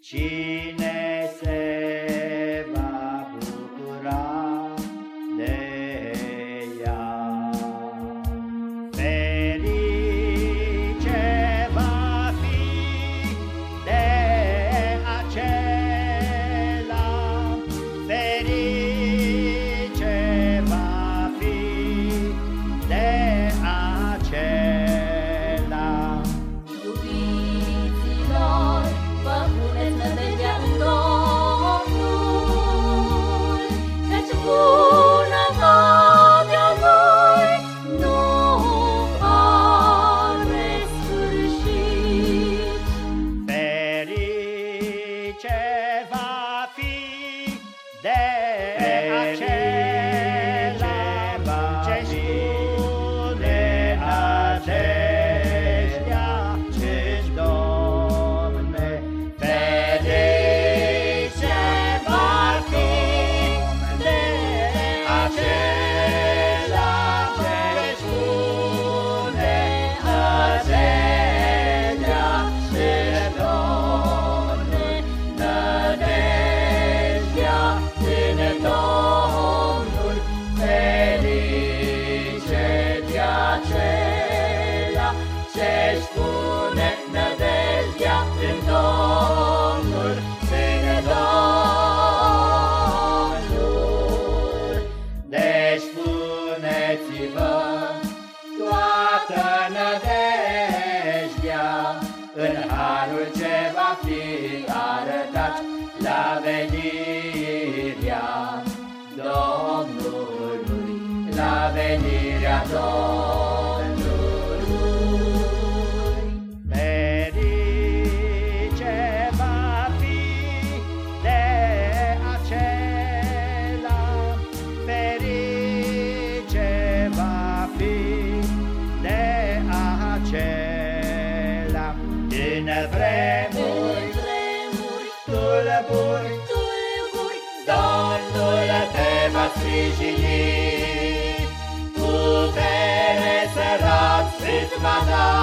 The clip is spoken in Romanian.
Ci își pune nădejdea în Domnul, în Domnul. Deci puneți-vă toată nădejdea în harul ce va fi arătat la venit. tulburi, tulburi, Domnul te va sprijini. Putere să rabzi va da,